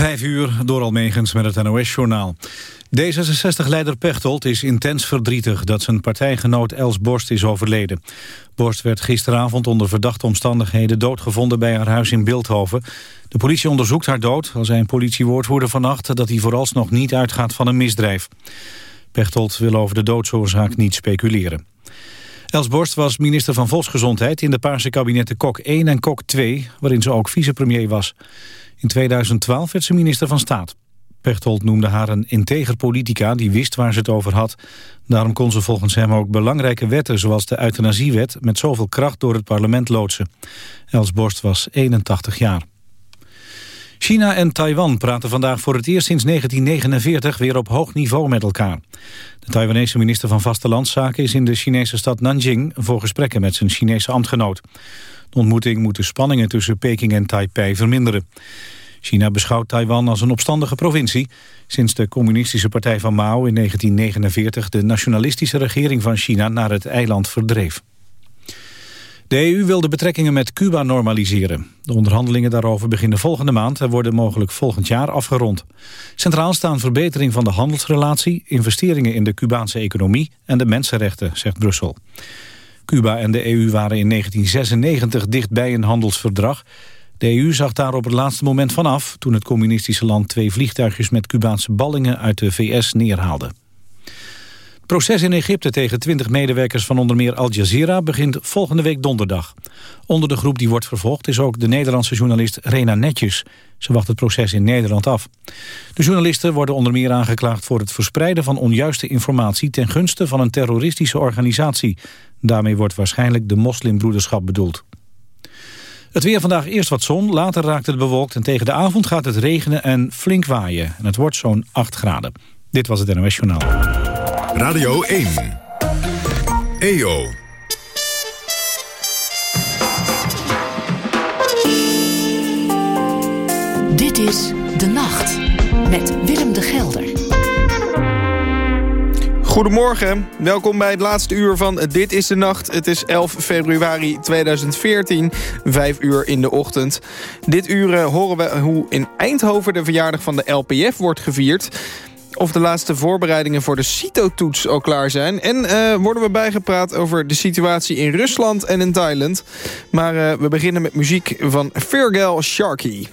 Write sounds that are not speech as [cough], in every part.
Vijf uur door Almegens met het NOS-journaal. D66-leider Pechtold is intens verdrietig dat zijn partijgenoot Els Borst is overleden. Borst werd gisteravond onder verdachte omstandigheden doodgevonden bij haar huis in Beeldhoven. De politie onderzoekt haar dood, al zijn politiewoordvoerder vannacht dat hij vooralsnog niet uitgaat van een misdrijf. Pechtold wil over de doodsoorzaak niet speculeren. Els Borst was minister van Volksgezondheid in de Paarse kabinetten Kok 1 en Kok 2, waarin ze ook vicepremier was. In 2012 werd ze minister van Staat. Pechtold noemde haar een integer politica die wist waar ze het over had. Daarom kon ze volgens hem ook belangrijke wetten zoals de euthanasiewet met zoveel kracht door het parlement loodsen. Els Borst was 81 jaar. China en Taiwan praten vandaag voor het eerst sinds 1949 weer op hoog niveau met elkaar. De Taiwanese minister van Vastelandszaken is in de Chinese stad Nanjing voor gesprekken met zijn Chinese ambtgenoot. De ontmoeting moet de spanningen tussen Peking en Taipei verminderen. China beschouwt Taiwan als een opstandige provincie... sinds de communistische partij van Mao in 1949... de nationalistische regering van China naar het eiland verdreef. De EU wil de betrekkingen met Cuba normaliseren. De onderhandelingen daarover beginnen volgende maand... en worden mogelijk volgend jaar afgerond. Centraal staan verbetering van de handelsrelatie... investeringen in de Cubaanse economie en de mensenrechten, zegt Brussel. Cuba en de EU waren in 1996 dicht bij een handelsverdrag. De EU zag daar op het laatste moment vanaf... toen het communistische land twee vliegtuigjes met Cubaanse ballingen uit de VS neerhaalde. Het proces in Egypte tegen 20 medewerkers van onder meer Al Jazeera begint volgende week donderdag. Onder de groep die wordt vervolgd is ook de Nederlandse journalist Rena Netjes. Ze wacht het proces in Nederland af. De journalisten worden onder meer aangeklaagd voor het verspreiden van onjuiste informatie ten gunste van een terroristische organisatie. Daarmee wordt waarschijnlijk de moslimbroederschap bedoeld. Het weer vandaag eerst wat zon, later raakt het bewolkt... en tegen de avond gaat het regenen en flink waaien. En het wordt zo'n 8 graden. Dit was het NOS Journaal. Radio 1. EO. Dit is De Nacht met Willem de Gelder. Goedemorgen, welkom bij het laatste uur van Dit is de Nacht. Het is 11 februari 2014, 5 uur in de ochtend. Dit uur eh, horen we hoe in Eindhoven de verjaardag van de LPF wordt gevierd. Of de laatste voorbereidingen voor de CITO-toets al klaar zijn. En uh, worden we bijgepraat over de situatie in Rusland en in Thailand. Maar uh, we beginnen met muziek van Fergal Sharkey.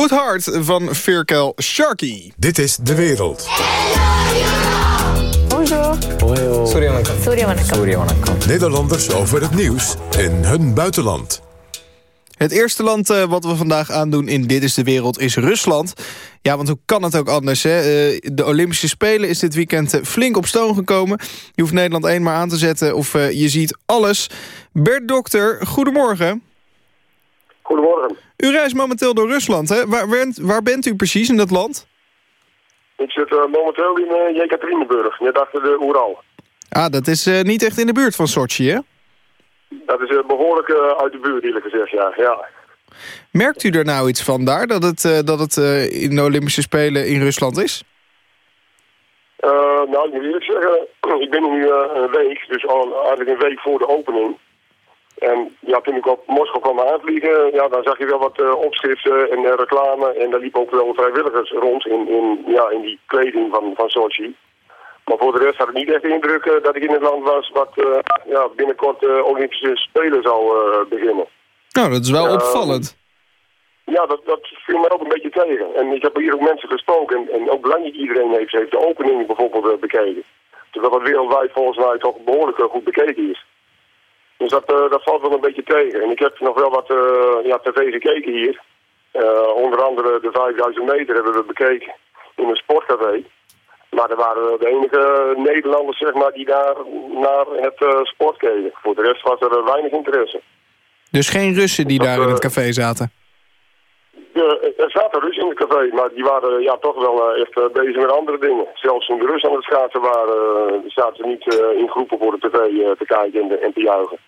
Good Heart van Firkel Sharky. Dit is De Wereld. Nederlanders over het nieuws in hun buitenland. Het eerste land eh, wat we vandaag aandoen in Dit is de Wereld is Rusland. Ja, want hoe kan het ook anders? Hè? Eh, de Olympische Spelen is dit weekend eh, flink op stoom gekomen. Je hoeft Nederland één maar aan te zetten of eh, je ziet alles. Bert Dokter, goedemorgen. Goedemorgen. U reist momenteel door Rusland, hè? Waar, bent, waar bent u precies in dat land? Ik zit eh, momenteel in uh, Jekaterinburg, net achter de Oeral. Ah, dat is eh, niet echt in de buurt van Sochi, hè? Dat is eh, behoorlijk eh, uit de buurt, eerlijk gezegd, ja. ja. Merkt u er nou iets van daar, dat het, dat het in de Olympische Spelen in Rusland is? Nou, ik moet eerlijk zeggen, [clears throat] ik ben nu een week, dus al eigenlijk een week voor de opening. En ja, toen ik op Moskou kwam aanvliegen, ja, dan zag je wel wat eh, opschriften en eh, reclame. En daar liepen ook wel vrijwilligers rond in, in, ja, in die kleding van, van Sochi. Maar voor de rest had ik niet echt de indruk eh, dat ik in het land was wat ja, binnenkort Olympische Spelen zou beginnen. Nou, dat is wel Ja, opvallend. Ja, dat, dat viel mij ook een beetje tegen. En ik heb hier ook mensen gesproken. En, en ook lang niet iedereen heeft, heeft de opening bijvoorbeeld bekeken. Terwijl dat wereldwijd volgens mij toch behoorlijk eh, goed bekeken is. Dus dat, eh, dat valt wel een beetje tegen. En ik heb nog wel wat eh, ja, tv gekeken hier. Eh, onder andere de 5000 meter hebben we bekeken in een sportcafé. Maar er waren de enige Nederlanders zeg maar, die daar naar het sport keken. Voor de rest was er weinig interesse. Dus geen Russen die Dat, daar in het café zaten? De, er zaten Russen in het café, maar die waren ja, toch wel echt bezig met andere dingen. Zelfs toen de Russen aan het schaatsen waren, zaten ze niet in groepen voor de tv te kijken en te juichen.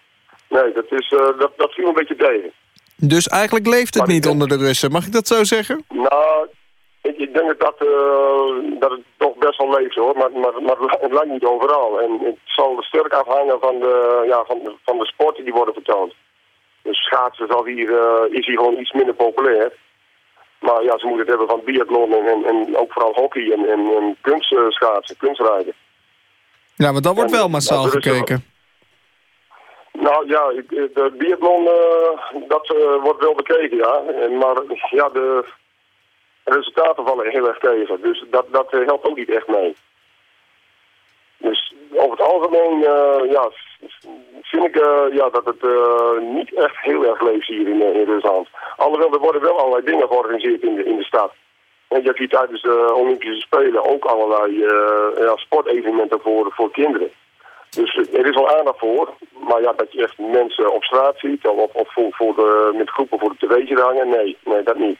Nee, dat, is, eh, dat, dat viel een beetje tegen. Dus eigenlijk leeft het Maar niet denk- onder de Russen, mag ik dat zo zeggen? Nou, ik, ik denk dat, eh, dat het toch best wel leeft hoor, maar, maar, maar het lijkt niet overal. En het zal sterk afhangen van de, ja, van, de- van de sporten die worden vertoond. Dus schaatsen zal hier, eh, is hier gewoon iets minder populair. Maar ja, ze moeten het hebben van biathlon en, en, en ook vooral hockey en, en, en kunstschaatsen, kunstrijden. Ja, want dat wordt wel massaal gekeken. Nou ja, ik- de biathlon, eh, dat eh, wordt wel bekeken, ja. Maar ja, de resultaten vallen heel erg tegen. Dus dat, dat eh, helpt ook niet echt mee. Dus over het algemeen, eh, ja, vind ik eh, ja, dat het eh, niet echt heel erg leeft hier in, eh, Rusland. Alhoewel, er worden wel allerlei dingen georganiseerd in de, in de stad. En je hebt hier tijdens de Olympische Spelen ook allerlei eh, ja, sportevenementen voor, voor kinderen. Dus er is wel aandacht voor. Maar ja, dat je echt mensen op straat ziet of, of voor, voor de, met groepen voor de tv'tje hangen, nee, nee, dat niet.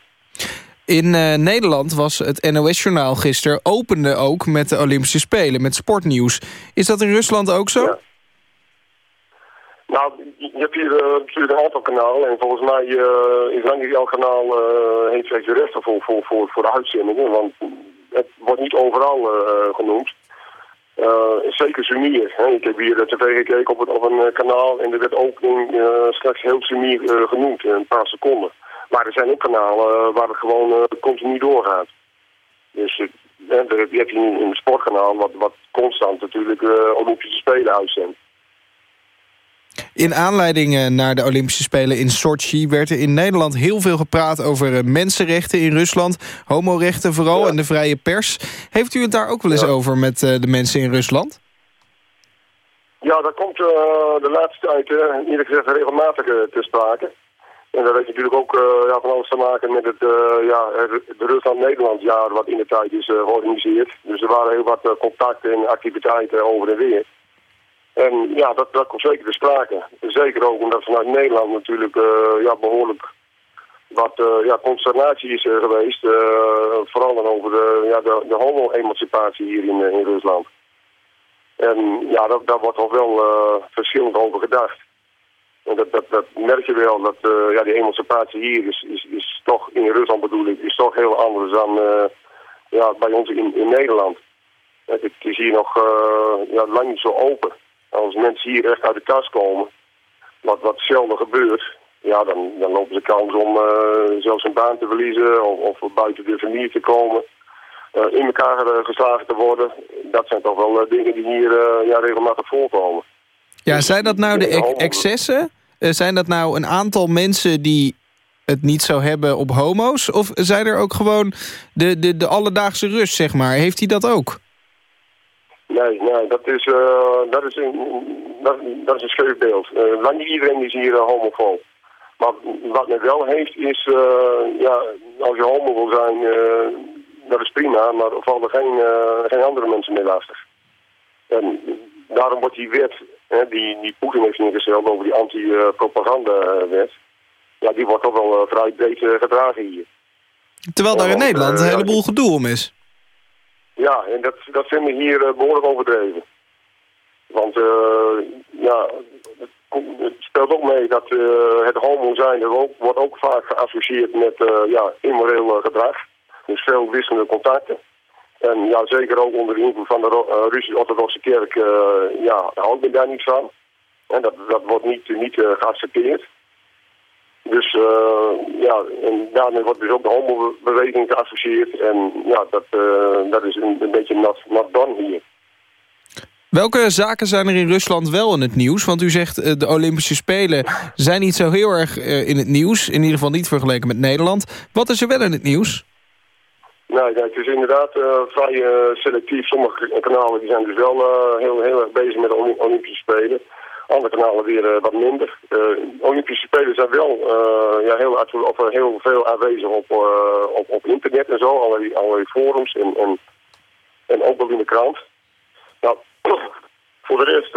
In eh, Nederland was het NOS-journaal gisteren opende ook met de Olympische Spelen, met sportnieuws. Is dat in Rusland ook zo? Ja. Nou, hebt hier uh, natuurlijk een aantal kanalen en volgens mij uh, is lang niet elk kanaal heeft, heeft de rechten voor, voor, voor, voor de uitzendingen, want het wordt niet overal genoemd. Zeker Sumier. Ik heb hier de tv gekeken op, op een kanaal en er werd opening straks heel Sumier genoemd, een paar seconden. Maar er zijn ook kanalen waar het gewoon continu doorgaat. Dus je hebt hier een, een sportkanaal wat, wat constant natuurlijk Olympische Spelen uitzendt. In aanleiding eh, naar de Olympische Spelen in Sochi... werd er in Nederland heel veel gepraat over eh, mensenrechten in Rusland. Homorechten vooral en de vrije pers. Heeft u het daar ook wel eens over met eh, de mensen in Rusland? Ja, dat komt uh, de laatste tijd uh, gezegd regelmatig uh, te sprake. En dat heeft natuurlijk ook ja, van alles te maken met het, ja, het Rusland-Nederland-jaar wat in de tijd is georganiseerd. Dus er waren heel wat contacten en activiteiten over en weer. En ja, dat, dat komt zeker te sprake. Zeker ook omdat vanuit Nederland natuurlijk uh, ja, behoorlijk wat uh, ja, consternatie is uh, geweest. vooral dan over de, ja, de, de homo-emancipatie hier in, in Rusland. En ja, dat, daar wordt toch wel verschillend over gedacht. En dat, dat, dat merk je wel, dat ja, die emancipatie hier is, is, is toch, in Rusland bedoel ik, is toch heel anders dan ja, bij ons in, in Nederland. Het is hier nog ja, lang niet zo open. Als mensen hier echt uit de kast komen, wat, wat zelden gebeurt, ja, dan, dan lopen ze kans om uh, zelfs een baan te verliezen of, of buiten de familie te komen. Uh, in elkaar geslagen te worden. Dat zijn toch wel dingen die hier ja, regelmatig voorkomen. Ja, zijn dat nou de excessen? zijn dat nou een aantal mensen die het niet zou hebben op homo's? Of zijn er ook gewoon de, de, de alledaagse rust, zeg maar? Heeft hij dat ook? Nee, nee dat, is, uh, dat, is een, dat, dat, is een scheef beeld. Uh, lang niet iedereen is hier uh, homofoob. Maar wat men wel heeft is, ja, als je homo wil zijn, dat is prima, maar er vallen geen, geen andere mensen meer lastig. En daarom wordt die wet, hè, die, die Poetin heeft ingesteld over die anti-propaganda-wet, ja, die wordt toch wel vrij breed gedragen hier. Terwijl daar in Nederland een heleboel gedoe om is. Ja, en dat, dat vinden we hier uh, behoorlijk overdreven. Want uh, ja, het speelt ook mee dat uh, het homo zijn ook, wordt ook vaak geassocieerd met ja, immoreel gedrag. Dus veel wisselende contacten. En ja, zeker ook onder de invloed van de Russisch-Orthodoxe Kerk, ja, houdt men daar niet van. En dat, dat wordt niet, niet geaccepteerd. Dus uh, ja, en daarmee wordt dus ook de homobeweging geassocieerd. En ja, dat, uh, dat is een, een beetje nat, nat dan hier. Welke zaken zijn er in Rusland wel in het nieuws? Want u zegt uh, de Olympische Spelen zijn niet zo heel erg in het nieuws. In ieder geval niet vergeleken met Nederland. Wat is er wel in het nieuws? Nou, ja, het is inderdaad vrij selectief. Sommige kanalen die zijn dus wel heel, heel erg bezig met de Olympische Spelen. Andere kanalen weer uh, wat minder. Uh, Olympische Spelen zijn wel uh, ja, heel, of, heel veel aanwezig op, op, op internet en zo. Allerlei, allerlei forums en, en, en ook wel in de krant. Nou, [clears throat] voor de rest,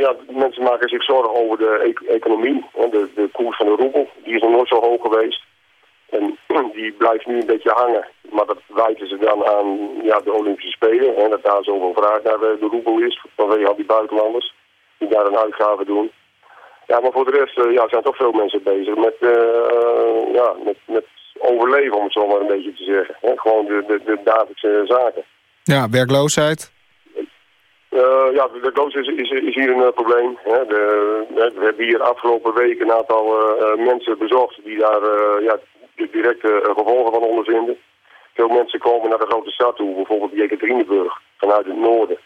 ja, mensen maken zich zorgen over de e economie. De, de koers van de roebel, die is nog nooit zo hoog geweest. En [clears throat] die blijft nu een beetje hangen. Maar dat wijten ze dan aan ja, de Olympische Spelen. En dat daar zoveel vraag naar de roebel is vanwege al die buitenlanders die daar een uitgave doen. Ja, maar voor de rest uh, ja, zijn toch veel mensen bezig met, uh, ja, met, met overleven, om het zo maar een beetje te zeggen. Hè? Gewoon de, de, de dagelijkse zaken. Ja, werkloosheid? Uh, ja, werkloosheid is, is, is, hier een probleem. Hè? De, we hebben hier afgelopen week een aantal mensen bezocht die daar ja, de directe gevolgen van ondervinden. Veel mensen komen naar de grote stad toe, bijvoorbeeld Jekaterinenburg, vanuit het noorden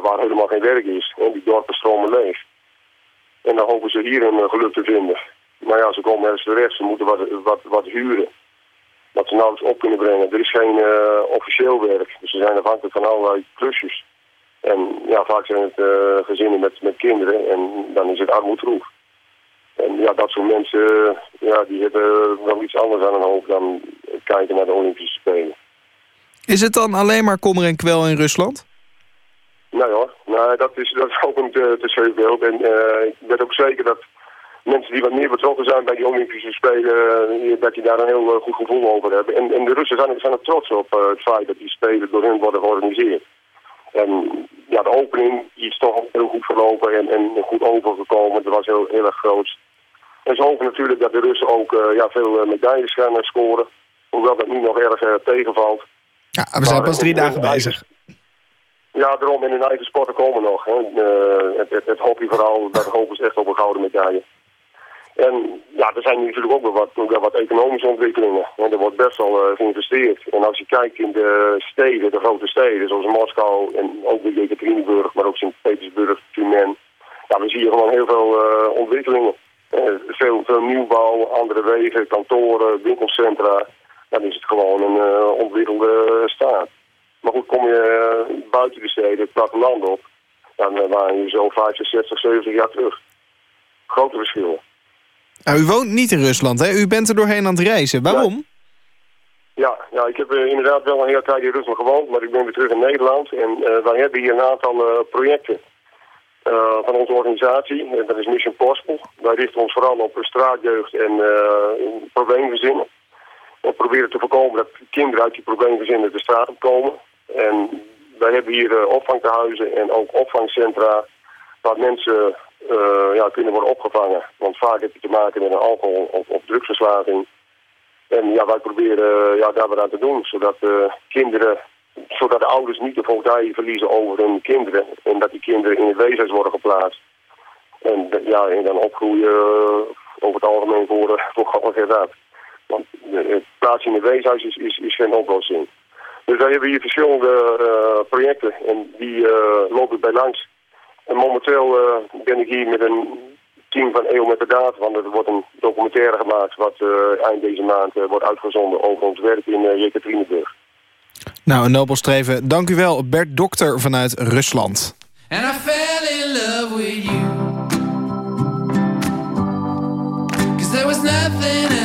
waar helemaal geen werk is. En die dorpen stromen leeg. En dan hopen ze hier een eh, geluk te vinden. Maar ja, ze komen ergens terecht. Ze moeten wat, wat, wat huren. Wat ze nauwelijks op kunnen brengen. Er is geen uh, officieel werk. Dus ze zijn afhankelijk van allerlei klusjes. En ja, vaak zijn het uh, gezinnen met, met kinderen. En dan is het armoedroef. En ja, dat soort mensen, ja, die hebben wel iets anders aan hun hoofd dan kijken naar de Olympische Spelen. Is het dan alleen maar kommer en kwel in Rusland? Nee hoor, nee, dat, is, dat is ook een te, te. En uh, ik weet ook zeker dat mensen die wat meer betrokken zijn bij die Olympische Spelen, uh, dat die daar een heel uh, goed gevoel over hebben. En, en de Russen zijn, zijn er trots op het feit dat die Spelen door hun worden georganiseerd. En ja, de opening is toch heel goed verlopen en, en goed overgekomen. Dat was heel, heel erg groot. En ze hopen natuurlijk dat de Russen ook ja, veel medailles gaan scoren. Hoewel dat nu nog erg tegenvalt. Ja, we zijn pas drie dagen bezig. Ja, daarom in hun eigen sporten komen nog. Hè. het, het, het hockey vooral, daar hopen ze echt op een gouden medaille. En ja, er zijn natuurlijk ook wel wat, wat economische ontwikkelingen. Want er wordt best wel uh, geïnvesteerd. En als je kijkt in de steden, de grote steden, zoals Moskou en ook de Jekaterinburg, maar ook Sint-Petersburg, Tumen. Ja, we zien gewoon heel veel uh, ontwikkelingen. Veel, veel nieuwbouw, andere wegen, kantoren, winkelcentra. Dan is het gewoon een ontwikkelde staat. Maar goed, kom je buiten de steden, het platteland op, dan waren je zo 50, 60, 70 jaar terug. Grote verschillen. Nou, u woont niet in Rusland, hè? U bent er doorheen aan het reizen. Waarom? Ja, ja ik heb uh, inderdaad wel een hele tijd in Rusland gewoond, maar ik ben weer terug in Nederland. En uh, wij hebben hier een aantal uh, projecten van onze organisatie. dat is Mission Possible. Wij richten ons vooral op straatjeugd en probleemgezinnen. We proberen te voorkomen dat kinderen uit die probleemgezinnen de straat op komen. En wij hebben hier opvangtehuizen en ook opvangcentra waar mensen uh, ja, kunnen worden opgevangen. Want vaak heb je te maken met een alcohol- of, of drugsverslaving. En ja, wij proberen ja, daar wat aan te doen, zodat kinderen, zodat de ouders niet de voogdij verliezen over hun kinderen. En dat die kinderen in het weeshuis worden geplaatst. En ja, en dan opgroeien over het algemeen voor, voor Want het plaatsen in het weeshuis is, is, is geen oplossing. Dus wij hebben hier verschillende projecten en die lopen bij langs. En momenteel uh, ben ik hier met een team van EO met de Daad, want er wordt een documentaire gemaakt wat uh, eind deze maand uh, wordt uitgezonden over ons werk in uh, Jekaterinburg. Nou, een nobel streven. Dank u wel, Bert Dokter vanuit Rusland. And I fell in love with you Cause there was nothing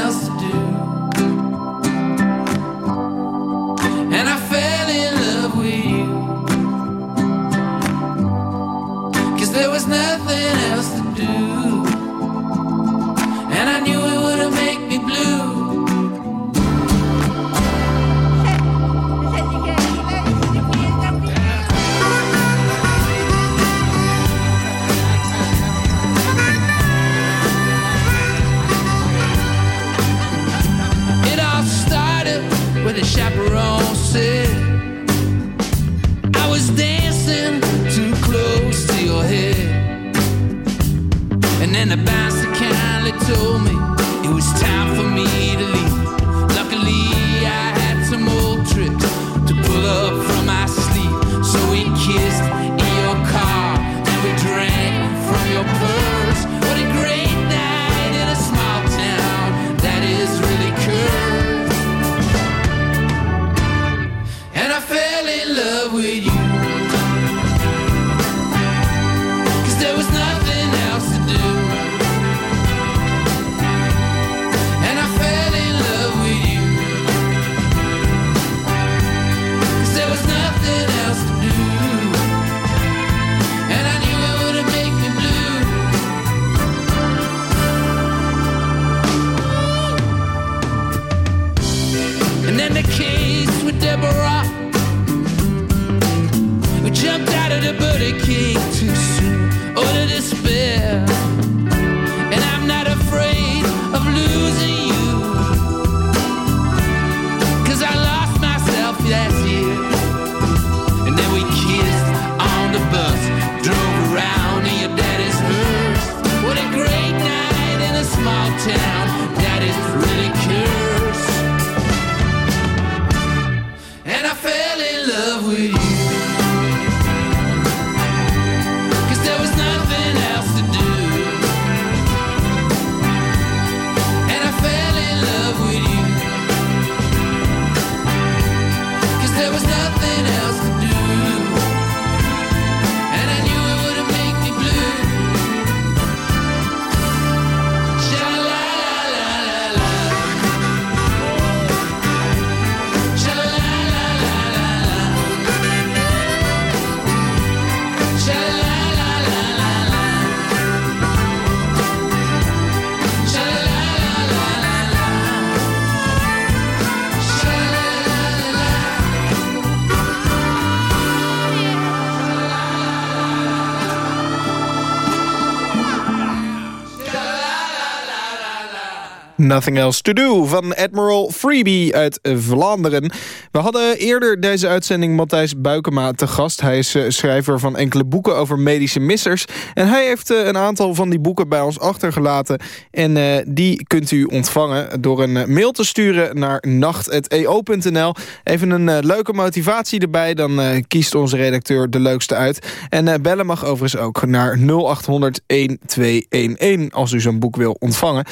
Nothing Else To Do van Admiral Freebie uit Vlaanderen. We hadden eerder deze uitzending Matthijs Buikema te gast. Hij is eh, schrijver van enkele boeken over medische missers. En hij heeft eh, een aantal van die boeken bij ons achtergelaten. En uh, die kunt u ontvangen door een mail te sturen naar nacht.eo.nl. Even een leuke motivatie erbij. Dan kiest onze redacteur de leukste uit. En bellen mag overigens ook naar 0800 1211 als u zo'n boek wil ontvangen.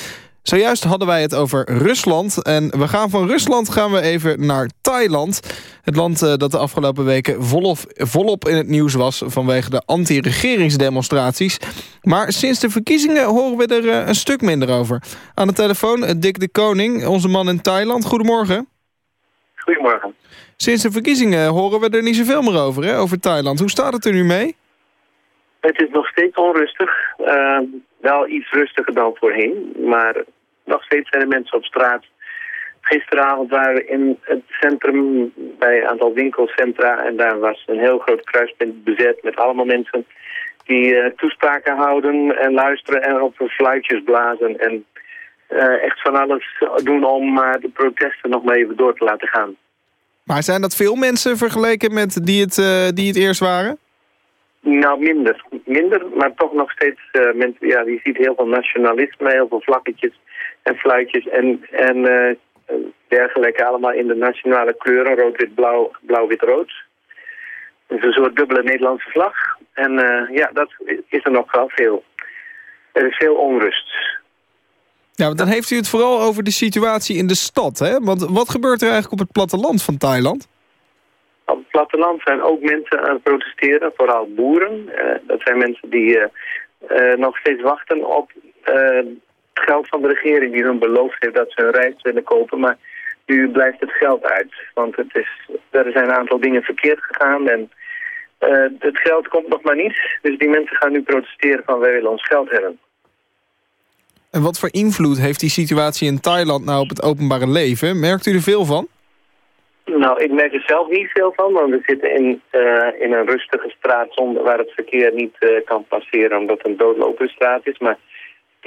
Zojuist hadden wij het over Rusland. En we gaan van Rusland gaan we even naar Thailand. Het land uh, dat de afgelopen weken volop, volop in het nieuws was... vanwege de anti-regeringsdemonstraties. Maar sinds de verkiezingen horen we er uh, een stuk minder over. Aan de telefoon uh, Dick de Koning, onze man in Thailand. Goedemorgen. Goedemorgen. Sinds de verkiezingen horen we er niet zoveel meer over, hè, over Thailand. Hoe staat het er nu mee? Het is nog steeds onrustig. Uh, wel iets rustiger dan voorheen. Maar nog steeds zijn er mensen op straat. Gisteravond waren we in het centrum bij een aantal winkelcentra. En daar was een heel groot kruispunt bezet met allemaal mensen die uh, toespraken houden en luisteren en op hun fluitjes blazen. En uh, echt van alles doen om uh, de protesten nog maar even door te laten gaan. Maar zijn dat veel mensen vergeleken met die het, die het eerst waren? Nou, minder. Minder, maar toch nog steeds uh, mensen, ja, je ziet heel veel nationalisme, heel veel vlakketjes en fluitjes en, en uh, dergelijke allemaal in de nationale kleuren, rood, wit, blauw, blauw, wit, rood. Dus een soort dubbele Nederlandse vlag. En uh, ja, dat is er nog wel veel. Er is veel onrust. Ja, dan heeft u het vooral over de situatie in de stad, hè? Want wat gebeurt er eigenlijk op het platteland van Thailand? Op het platteland zijn ook mensen aan het protesteren, vooral boeren. Uh, dat zijn mensen die uh, nog steeds wachten op geld van de regering... die hun beloofd heeft dat ze hun reis willen kopen. Maar nu blijft het geld uit. Want het is, er zijn een aantal dingen verkeerd gegaan en het geld komt nog maar niet. Dus die mensen gaan nu protesteren van wij willen ons geld hebben. En wat voor invloed heeft die situatie in Thailand nou op het openbare leven? Merkt u er veel van? Nou, ik merk er zelf niet veel van, want we zitten in, uh, in een rustige straat zonder, waar het verkeer niet uh, kan passeren omdat het een doodlopende straat is. Maar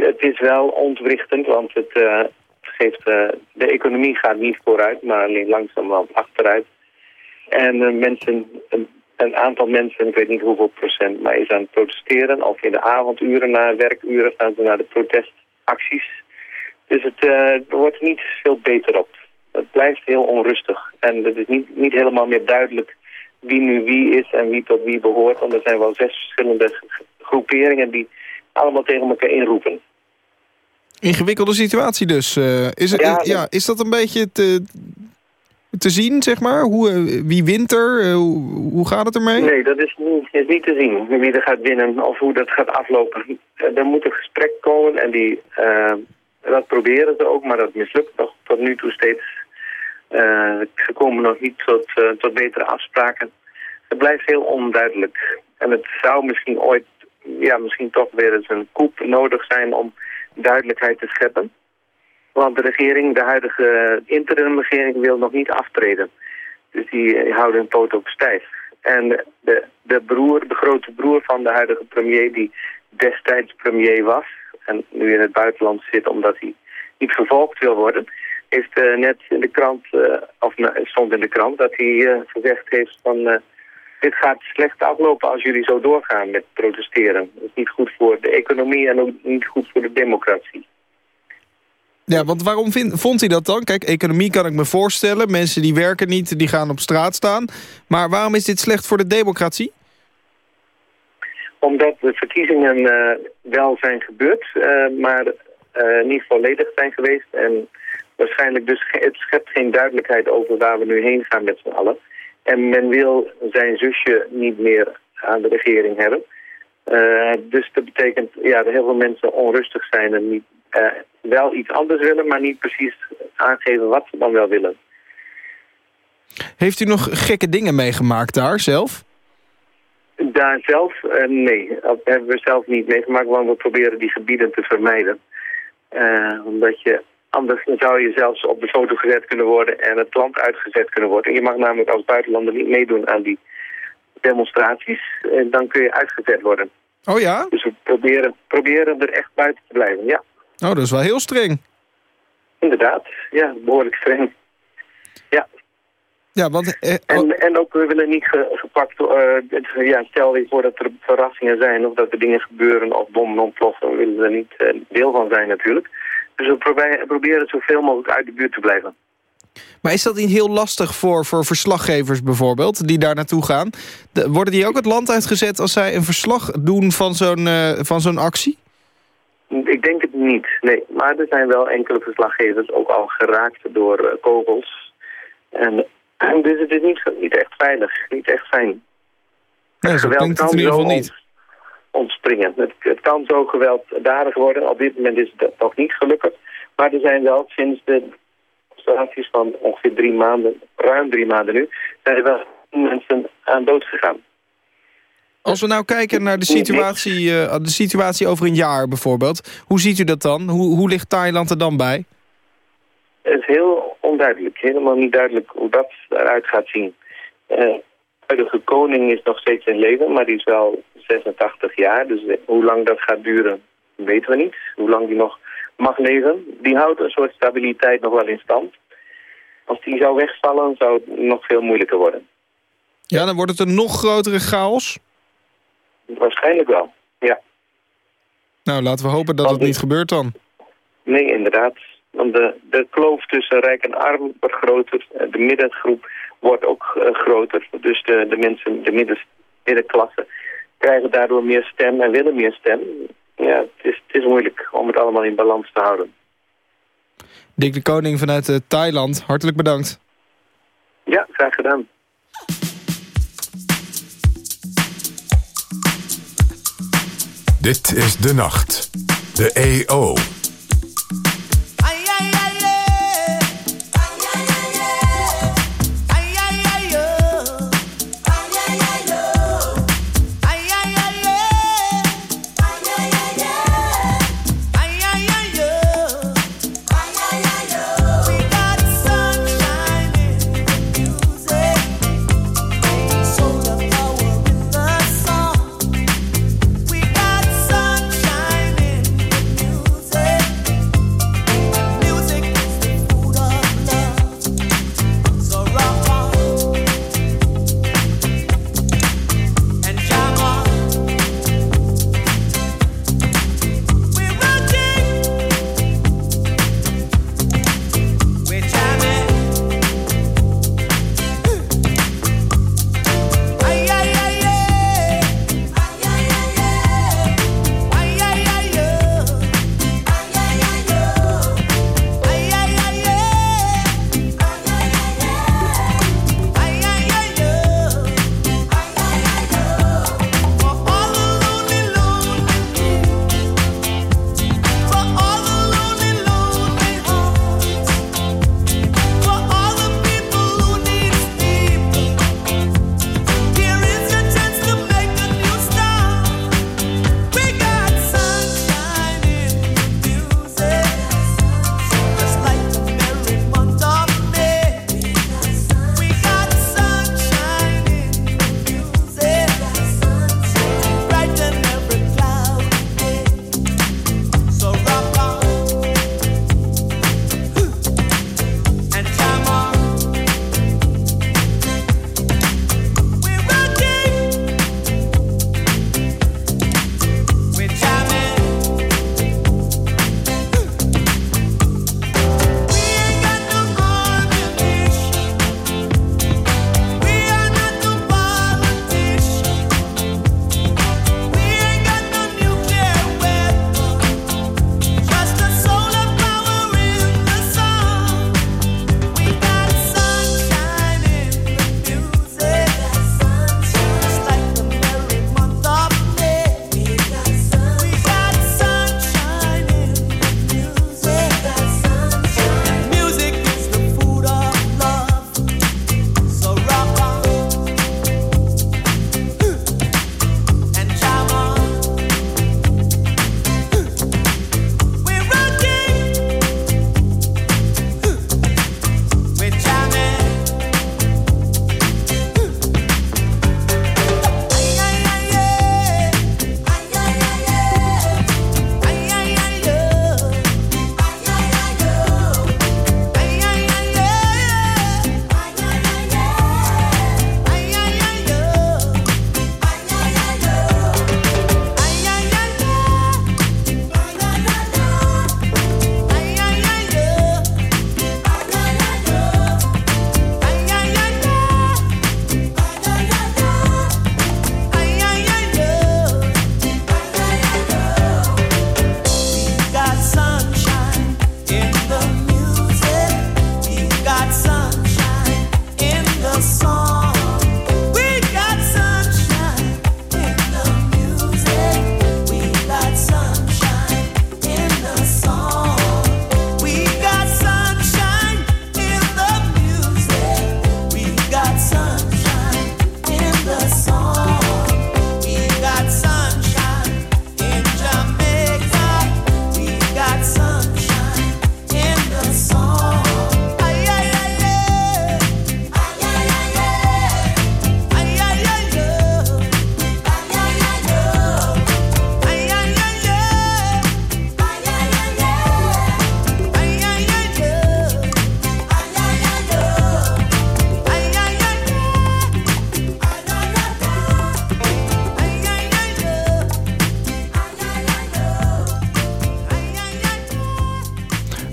het is wel ontwrichtend, want het uh, geeft, de economie gaat niet vooruit, maar alleen langzaam achteruit. En mensen, een, een, aantal mensen, ik weet niet hoeveel procent, maar is aan het protesteren. Of in de avonduren, na werkuren, gaan ze naar de protestacties. Dus het wordt niet veel beter op het blijft heel onrustig. En het is niet, niet helemaal meer duidelijk wie nu wie is en wie tot wie behoort. Want er zijn wel zes verschillende groeperingen die allemaal tegen elkaar inroepen. Ingewikkelde situatie dus. Uh, is, het, ja, ja, is dat een beetje te, te zien, zeg maar? Hoe, uh, wie wint er? Uh, hoe gaat het ermee? Nee, dat is niet, is niet te zien. Wie er gaat winnen of hoe dat gaat aflopen. er moet een gesprek komen en die, dat proberen ze ook, maar dat mislukt toch tot nu toe steeds uh, ze komen nog niet tot, uh, tot betere afspraken. Het blijft heel onduidelijk. En het zou misschien ooit, ja, misschien toch weer eens een koep nodig zijn om duidelijkheid te scheppen. Want de regering, de huidige interimregering, wil nog niet aftreden. Dus die houden hun poot ook stijf. En de, de broer, de grote broer van de huidige premier, die destijds premier was... en nu in het buitenland zit omdat hij niet vervolgd wil worden heeft uh, net in de krant, uh, of nou, stond in de krant, dat hij gezegd heeft van... dit gaat slecht aflopen als jullie zo doorgaan met protesteren. Dat is niet goed voor de economie en ook niet goed voor de democratie. Ja, want waarom vind, vond hij dat dan? Kijk, economie kan ik me voorstellen. Mensen die werken niet, die gaan op straat staan. Maar waarom is dit slecht voor de democratie? Omdat de verkiezingen wel zijn gebeurd, maar niet volledig zijn geweest. En waarschijnlijk dus het schept geen duidelijkheid over waar we nu heen gaan met z'n allen. En men wil zijn zusje niet meer aan de regering hebben. Uh, dus dat betekent ja, dat heel veel mensen onrustig zijn en niet, uh, wel iets anders willen, maar niet precies aangeven wat ze dan wel willen. Heeft u nog gekke dingen meegemaakt daar zelf? Daar zelf? Uh, nee, dat hebben we zelf niet meegemaakt, want we proberen die gebieden te vermijden. omdat je Anders zou je zelfs op de foto gezet kunnen worden en het land uitgezet kunnen worden. Je mag namelijk als buitenlander niet meedoen aan die demonstraties. En dan kun je uitgezet worden. Oh ja? Dus we proberen, proberen er echt buiten te blijven, ja. Oh, dat is wel heel streng. Inderdaad, ja, behoorlijk streng. Ja. Ja, want... Eh, En, oh, en ook, we willen niet ge- gepakt... het- ja, stel je voor dat er verrassingen zijn of dat er dingen gebeuren of bommen ontploffen. We willen er niet eh, deel van zijn natuurlijk. Dus we probe- proberen zoveel mogelijk uit de buurt te blijven. maar is dat niet heel lastig voor, voor verslaggevers bijvoorbeeld, die daar naartoe gaan? De- worden die ook het land uitgezet als zij een verslag doen van zo'n eh, van zo'n actie? Ik denk het niet, nee. Maar er zijn wel enkele verslaggevers ook al geraakt door eh, kogels. En, en [clears throat] dus het is niet, niet echt veilig, niet echt fijn. Nee, zo klinkt het in ieder geval niet. Ont- ontspringen. Het, het kan zo gewelddadig worden. Op dit moment is dat nog niet gelukkig. Maar er zijn wel sinds de demonstraties van ongeveer drie maanden, ruim drie maanden nu, zijn er wel mensen aan dood gegaan. Als we nou kijken naar de situatie, eh, de situatie over een jaar bijvoorbeeld. Hoe ziet u dat dan? Hoe, hoe ligt Thailand er dan bij? Het is heel onduidelijk. Helemaal niet duidelijk hoe dat eruit gaat zien. Eh, de huidige koning is nog steeds in leven, maar die is wel 86 jaar. Dus eh, hoe lang dat gaat duren, weten we niet. Hoe lang die nog mag leven. Die houdt een soort stabiliteit nog wel in stand. Als die zou wegvallen, zou het nog veel moeilijker worden. Ja, dan wordt het een nog grotere chaos. Waarschijnlijk wel, ja. Nou, laten we hopen dat Want het niet gebeurt dan. Nee, inderdaad. Want de, de kloof tussen rijk en arm wordt groter. Eh, De middengroep wordt ook eh, groter. Dus de, de mensen, de midden, middenklasse, krijgen daardoor meer stem en willen meer stem. Ja, het is, het is moeilijk om het allemaal in balans te houden. Dick de Koning vanuit eh, Thailand, hartelijk bedankt. Ja, graag gedaan. Dit is de nacht. De EO.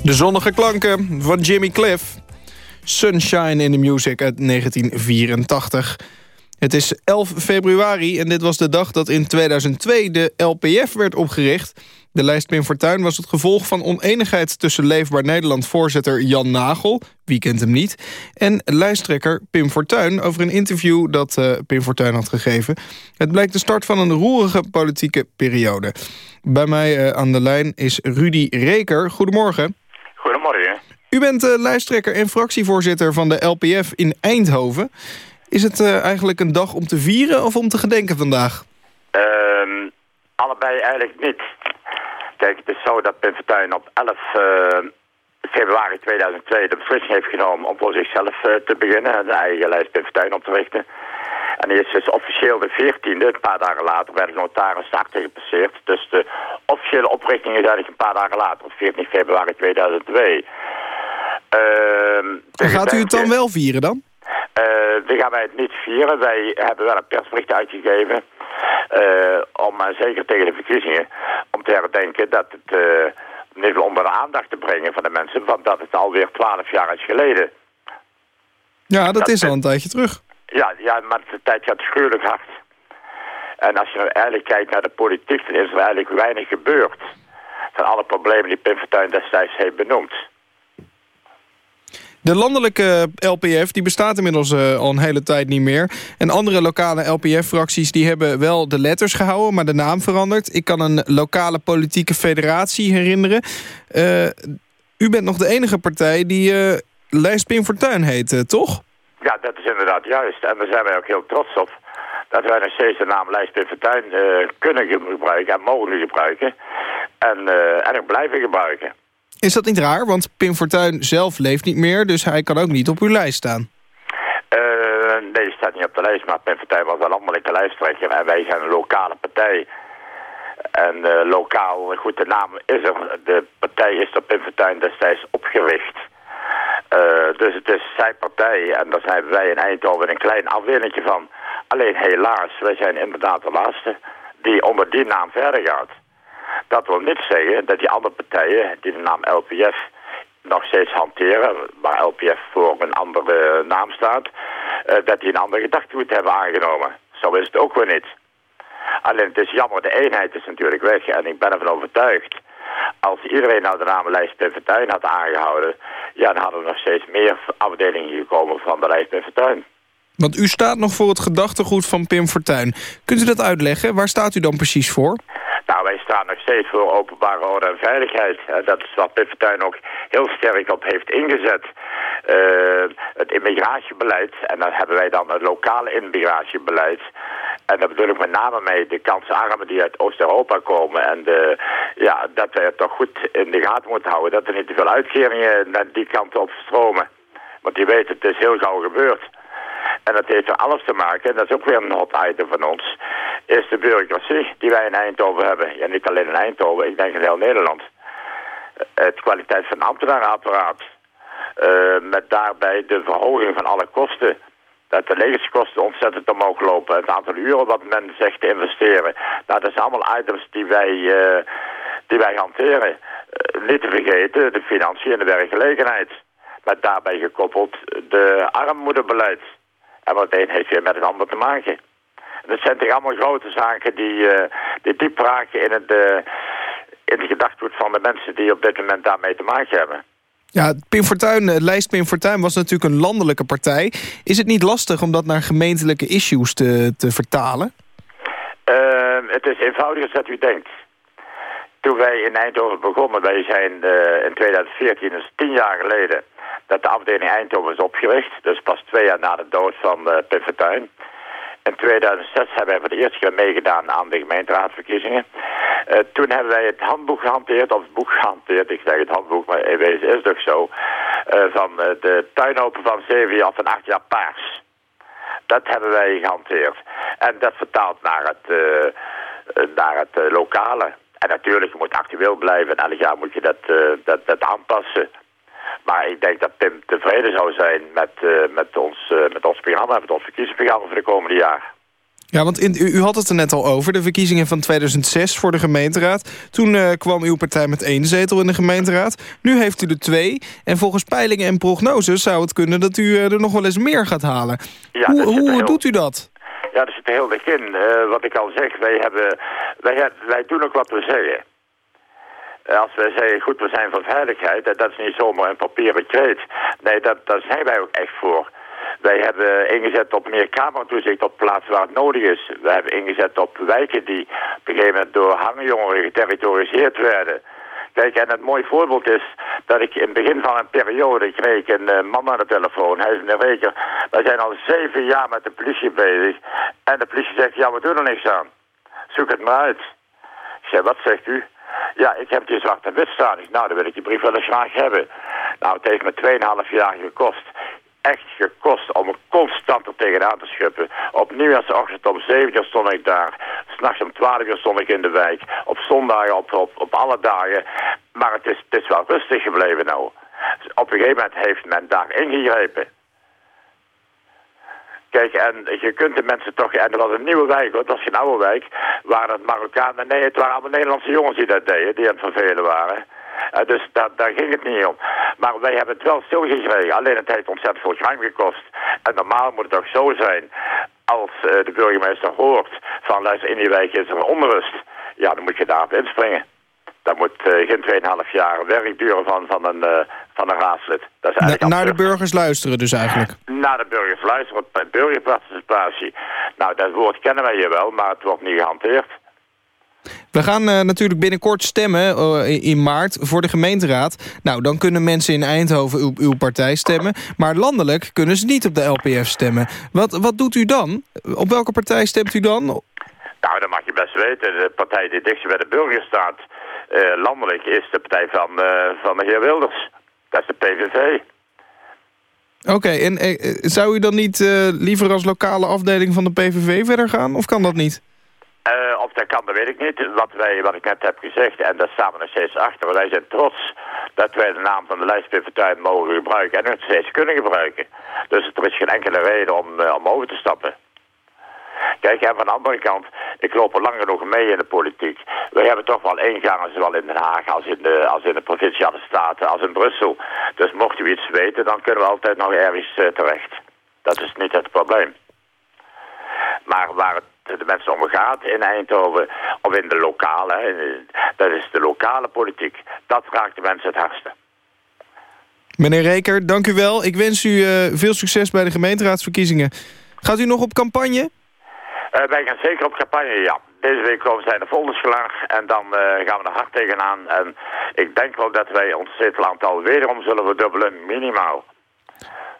De zonnige klanken van Jimmy Cliff. Sunshine in the Music uit 1984. Het is 11 februari en dit was de dag dat in 2002 de LPF werd opgericht. De lijst Pim Fortuyn was het gevolg van oneenigheid tussen Leefbaar Nederland-voorzitter Jan Nagel, wie kent hem niet, en lijsttrekker Pim Fortuyn over een interview dat uh, Pim Fortuyn had gegeven. Het blijkt de start van een roerige politieke periode. Bij mij uh, aan de lijn is Rudy Reker. Goedemorgen. Goedemorgen. U bent uh, lijsttrekker en fractievoorzitter van de LPF in Eindhoven. Is het uh, eigenlijk een dag om te vieren of om te gedenken vandaag? Uh, allebei eigenlijk niet. Kijk, het is zo dat Pim Fortuyn op 11 uh, februari 2002 de beslissing heeft genomen om voor zichzelf te beginnen. Een eigen lijst Pim Fortuyn op te richten. En die is dus officieel de 14e, een paar dagen later, bij de notaris akte gepasseerd. Dus de officiële oprichting is eigenlijk een paar dagen later, op 14 februari 2002. en gaat u het dan wel vieren dan? Uh, gaan wij het niet vieren. Wij hebben wel een persbericht uitgegeven. Uh, om uh, zeker tegen de verkiezingen. Om te herdenken dat het uh, geval onder de aandacht te brengen van de mensen. Want dat het alweer twaalf jaar is geleden. Ja, dat, dat is al een tijdje terug. Ja, ja, maar de tijd gaat schuurlijk hard. En als je nou eigenlijk kijkt naar de politiek, dan is er eigenlijk weinig gebeurd. Van alle problemen die Pim Fortuyn destijds heeft benoemd. De landelijke LPF die bestaat inmiddels uh, al een hele tijd niet meer. En andere lokale LPF-fracties die hebben wel de letters gehouden... maar de naam veranderd. Ik kan een lokale politieke federatie herinneren. Uh, u bent nog de enige partij die uh, Lijst Pim Fortuyn heet, toch? Dat is inderdaad juist. En daar zijn wij ook heel trots op. Dat wij nog steeds de naam Lijst Fortuyn kunnen gebruiken en mogen gebruiken. En, en ook blijven gebruiken. Is dat niet raar? Want Pim Fortuyn zelf leeft niet meer, dus hij kan ook niet op uw lijst staan. Uh, nee, hij staat niet op de lijst, maar Pim Fortuyn was een landelijke lijsttrekker en wij zijn een lokale partij. En uh, lokaal, goed, de naam is er. De partij is door Pim Fortuyn destijds opgericht. Uh, dus het is zijn partij en daar zijn wij in Eindhoven een klein afdelingje van. Alleen helaas, wij zijn inderdaad de laatste die onder die naam verder gaat. Dat wil niet zeggen dat die andere partijen die de naam LPF nog steeds hanteren, waar LPF voor een andere naam staat, uh, dat die een andere gedachtegoed hebben aangenomen. Zo is het ook weer niet. Alleen het is jammer, de eenheid is natuurlijk weg en ik ben ervan overtuigd. Als iedereen nou de namenlijst Pim Fortuyn had aangehouden, ja, dan hadden er nog steeds meer afdelingen gekomen van de lijst Pim Fortuyn. Want u staat nog voor het gedachtegoed van Pim Fortuyn. Kunt u dat uitleggen? Waar staat u dan precies voor? Staan nog steeds voor openbare orde en veiligheid. Dat is wat Fortuyn ook heel sterk op heeft ingezet. Uh, het immigratiebeleid, en dan hebben wij dan het lokale immigratiebeleid. En daar bedoel ik met name mee de kansarmen die uit Oost-Europa komen. En de, ja, dat wij het toch goed in de gaten moeten houden. Dat er niet te veel uitkeringen naar die kant op stromen. Want die weten, het is heel gauw gebeurd. En dat heeft er alles te maken, en dat is ook weer een hot item van ons, is de bureaucratie die wij in Eindhoven hebben. Ja, niet alleen in Eindhoven, ik denk in heel Nederland. Het kwaliteit van het ambtenarenapparaat. Uh, met daarbij de verhoging van alle kosten. Dat de legerskosten ontzettend omhoog lopen. Het aantal uren wat men zegt te investeren. Nou, dat zijn allemaal items die wij, uh, die wij hanteren. Niet te vergeten de financiën en de werkgelegenheid. Met daarbij gekoppeld de armoedebeleid. En wat een heeft weer met het ander te maken. Dat zijn toch allemaal grote zaken die, uh, die diep raken in het, uh, in de gedachtegoed van de mensen die op dit moment daarmee te maken hebben. Ja, Pim Fortuyn, de lijst Pim Fortuyn was natuurlijk een landelijke partij. Is het niet lastig om dat naar gemeentelijke issues te, te vertalen? Uh, het is eenvoudiger dan u denkt. Toen wij in Eindhoven begonnen, wij zijn in 2014, dus tien jaar geleden dat de afdeling Eindhoven is opgericht. Dus pas twee jaar na de dood van uh. In 2006 hebben wij voor de eerste keer meegedaan aan de gemeenteraadverkiezingen. Uh, toen hebben wij het handboek gehanteerd, of het boek gehanteerd, ik zeg het handboek, maar in wezen is het toch zo, van de tuinopen van 7 jaar van 8 jaar paars. Dat hebben wij gehanteerd. En dat vertaalt naar het, naar het lokale. En natuurlijk, je moet actueel blijven en elk jaar moet je dat, dat, dat aanpassen. Maar ik denk dat Pim tevreden zou zijn met, uh, met, ons, uh, met ons programma, met ons verkiezingsprogramma voor de komende jaar. Ja, want in, u, u, had het er net al over, de verkiezingen van 2006 voor de gemeenteraad. Toen uh, kwam uw partij met één zetel in de gemeenteraad. Nu heeft u er twee. En volgens peilingen en prognoses zou het kunnen dat u uh, er nog wel eens meer gaat halen. Ja, hoe hoe heel... doet u dat? Ja, dat zit er heel dik in. Uh, wat ik al zeg, wij, hebben, wij, wij doen ook wat we zeggen. Als wij zeggen, goed, we zijn van veiligheid, dat is niet zomaar een papieren kreet. Nee, dat, daar zijn wij ook echt voor. Wij hebben ingezet op meer kamertoezicht op plaatsen waar het nodig is. We hebben ingezet op wijken die op een gegeven moment door hangjongeren geterritoriseerd werden. Kijk, en het mooi voorbeeld is dat ik in het begin van een periode kreeg een uh, man aan de telefoon. Hij is een reker. Wij zijn al zeven jaar met de politie bezig. En de politie zegt, ja, we doen er niks aan. Zoek het maar uit. Ik wat zegt u? Ja, ik heb die zwarte wit nou, dan wil ik die brief wel eens graag hebben. Nou, het heeft me 2,5 jaar gekost echt gekost om er constant er tegenaan te schuppen. Op nieuwjaarsochtend om 7 uur stond ik daar. S'nachts om 12 uur stond ik in de wijk. Op zondagen, op, op, op alle dagen. Maar het is, het is wel rustig gebleven nou. Op een gegeven moment heeft men daar ingegrepen. Kijk, en je kunt de mensen toch... En dat was een nieuwe wijk, hoor. Dat was geen oude wijk. Waren het Marokkanen... Nee, het waren allemaal Nederlandse jongens die dat deden. Die aan het vervelen waren. Uh, dus daar, daar ging het niet om. Maar wij hebben het wel stilgekregen. Alleen het heeft ontzettend veel gang gekost. En normaal moet het toch zo zijn... als uh, de burgemeester hoort van... luister, in die wijk is er onrust. Ja, dan moet je daarop inspringen. Dat moet uh, geen 2,5 jaar werk duren van, van, een, uh, van een raadslid. Dat is eigenlijk Na, naar de burgers luisteren dus eigenlijk? Naar de burgers luisteren, burgerparticipatie. Nou, dat woord kennen wij hier wel, maar het wordt niet gehanteerd. We gaan uh, natuurlijk binnenkort stemmen uh, in maart voor de gemeenteraad. Nou, dan kunnen mensen in Eindhoven uw, uw, partij stemmen. Maar landelijk kunnen ze niet op de LPF stemmen. Wat, wat doet u dan? Op welke partij stemt u dan? Nou, dat mag je best weten. De partij die dichtst bij de burger staat, landelijk, is de partij van, van de heer Wilders. Dat is de PVV. Oké, okay, en zou u dan niet liever als lokale afdeling van de PVV verder gaan? Of kan dat niet? Uh, of dat kan, dat weet ik niet. Wat, wij, wat ik net heb gezegd, en daar staan we nog steeds achter. Wij zijn trots dat wij de naam van de lijstpivertuin mogen gebruiken en het steeds kunnen gebruiken. Dus er is geen enkele reden om, uh, om over te stappen. Kijk, en van de andere kant, ik loop al lang genoeg mee in de politiek. We hebben toch wel ingangen, zowel in Den Haag als in de, als in de provinciale staten, als in Brussel. Dus mocht u iets weten, dan kunnen we altijd nog ergens uh, terecht. Dat is niet het probleem. Maar waar het de mensen om gaat in Eindhoven of in de lokale, dat is de lokale politiek. Dat raakt de mensen het hardste. Meneer Reker, dank u wel. Ik wens u uh, veel succes bij de gemeenteraadsverkiezingen. Gaat u nog op campagne? Uh, wij gaan zeker op campagne, ja. Deze week komen zijn de folders klaar en dan uh, gaan we er hard tegenaan. En ik denk wel dat wij ons zetelaantal wederom zullen verdubbelen, minimaal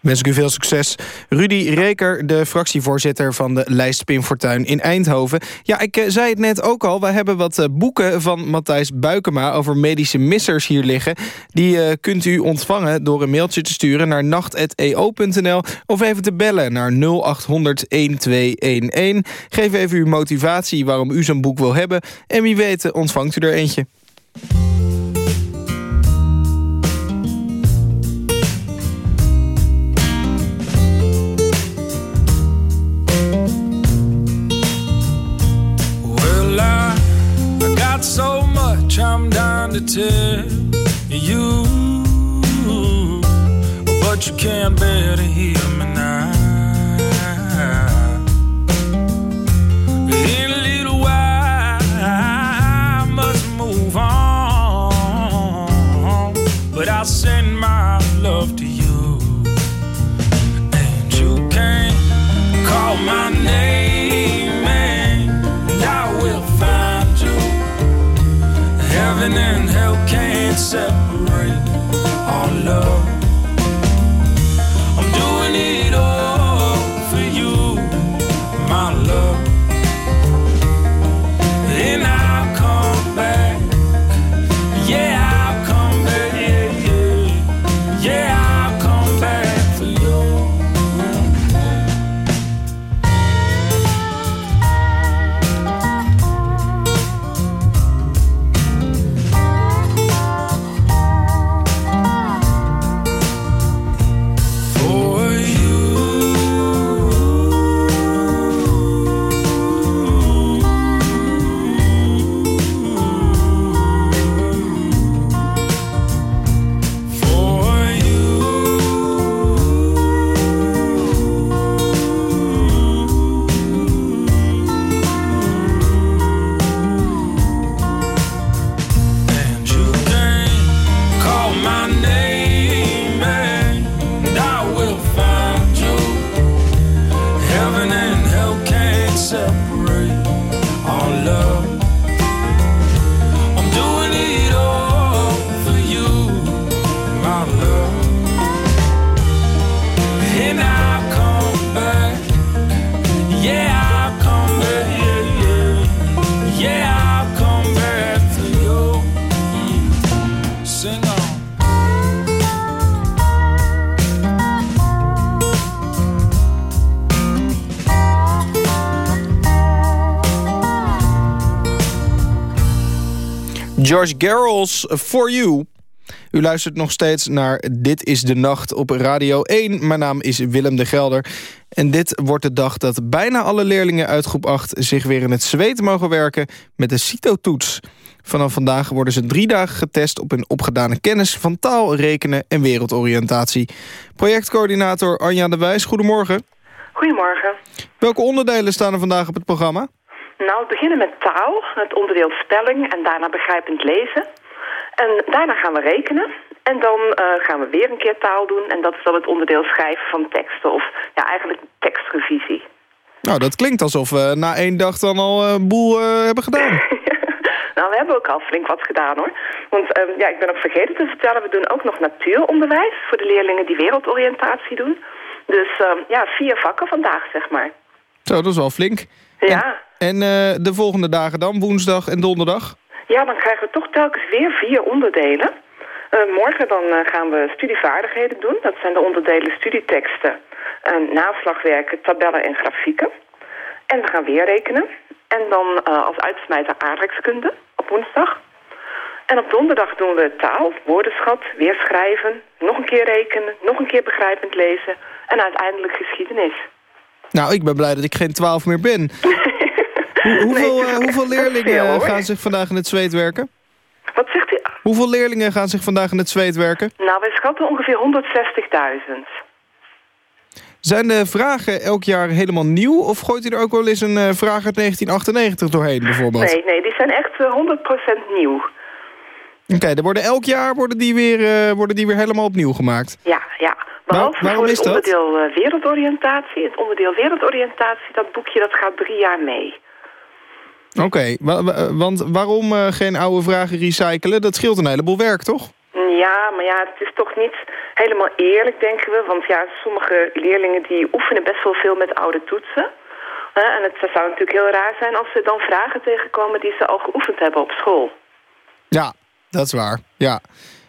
wens ik u veel succes. Rudy Reker, de fractievoorzitter van de lijst Pim Fortuyn in Eindhoven. Ja, ik uh, zei het net ook al. Wij hebben wat uh, boeken van Matthijs Buikema over medische missers hier liggen. Die uh, kunt u ontvangen door een mailtje te sturen naar nacht.eo.nl of even te bellen naar 0800 1211. Geef even uw motivatie waarom u zo'n boek wil hebben. En wie weet ontvangt u er eentje. I'm down to tell you, but you can't bear to hear me now. In a little while, I must move on, but I'll send my love to you, and you can call my separate our love. George Garrels, For You. U luistert nog steeds naar Dit is de Nacht op Radio 1. Mijn naam is Willem de Gelder. En dit wordt de dag dat bijna alle leerlingen uit groep 8... zich weer in het zweet mogen werken met de CITO-toets. Vanaf vandaag worden ze drie dagen getest op hun opgedane kennis... van taal, rekenen en wereldoriëntatie. Projectcoördinator Anja de Wijs, goedemorgen. Goedemorgen. Welke onderdelen staan er vandaag op het programma? Nou, we beginnen met taal, het onderdeel spelling en daarna begrijpend lezen. En daarna gaan we rekenen. En dan uh, gaan we weer een keer taal doen. En dat is dan het onderdeel schrijven van teksten. Of ja, eigenlijk tekstrevisie. Nou, dat klinkt alsof we na één dag dan al een boel uh, hebben gedaan. [laughs] nou, we hebben ook al flink wat gedaan hoor. Want uh, ja, ik ben ook vergeten te vertellen, we doen ook nog natuuronderwijs... voor de leerlingen die wereldoriëntatie doen. Dus ja, vier vakken vandaag, zeg maar. Zo, dat is wel flink. Ja. En, en de volgende dagen dan, woensdag en donderdag? Ja, dan krijgen we toch telkens weer vier onderdelen. Uh, morgen dan uh, gaan we studievaardigheden doen. Dat zijn de onderdelen studieteksten, naslagwerken, tabellen en grafieken. En we gaan weer rekenen. En dan als uitsmijter aardrijkskunde op woensdag. En op donderdag doen we taal, woordenschat, weer schrijven, nog een keer rekenen, nog een keer begrijpend lezen en uiteindelijk geschiedenis. Nou, ik ben blij dat ik geen twaalf meer ben. [laughs] hoeveel, nee, hoeveel leerlingen veel, gaan zich vandaag in het zweet werken? Wat zegt u? Hoeveel leerlingen gaan zich vandaag in het zweet werken? Nou, wij schatten ongeveer 160.000. Zijn de vragen elk jaar helemaal nieuw? Of gooit u er ook wel eens een uh, vraag uit 1998 doorheen bijvoorbeeld? Nee, nee die zijn echt uh, 100% nieuw. Oké, okay, er worden elk jaar worden die, weer, uh, worden die weer helemaal opnieuw gemaakt? Ja, ja. Behalve waarom voor het onderdeel uh, wereldoriëntatie. Het onderdeel wereldoriëntatie, dat boekje dat gaat drie jaar mee. Oké, okay, wa wa want waarom uh, geen oude vragen recyclen? Dat scheelt een heleboel werk, toch? Ja, maar ja, het is toch niet helemaal eerlijk, denken we. Want ja, sommige leerlingen die oefenen best wel veel met oude toetsen. En het zou natuurlijk heel raar zijn als ze dan vragen tegenkomen die ze al geoefend hebben op school. Ja, dat is waar, ja.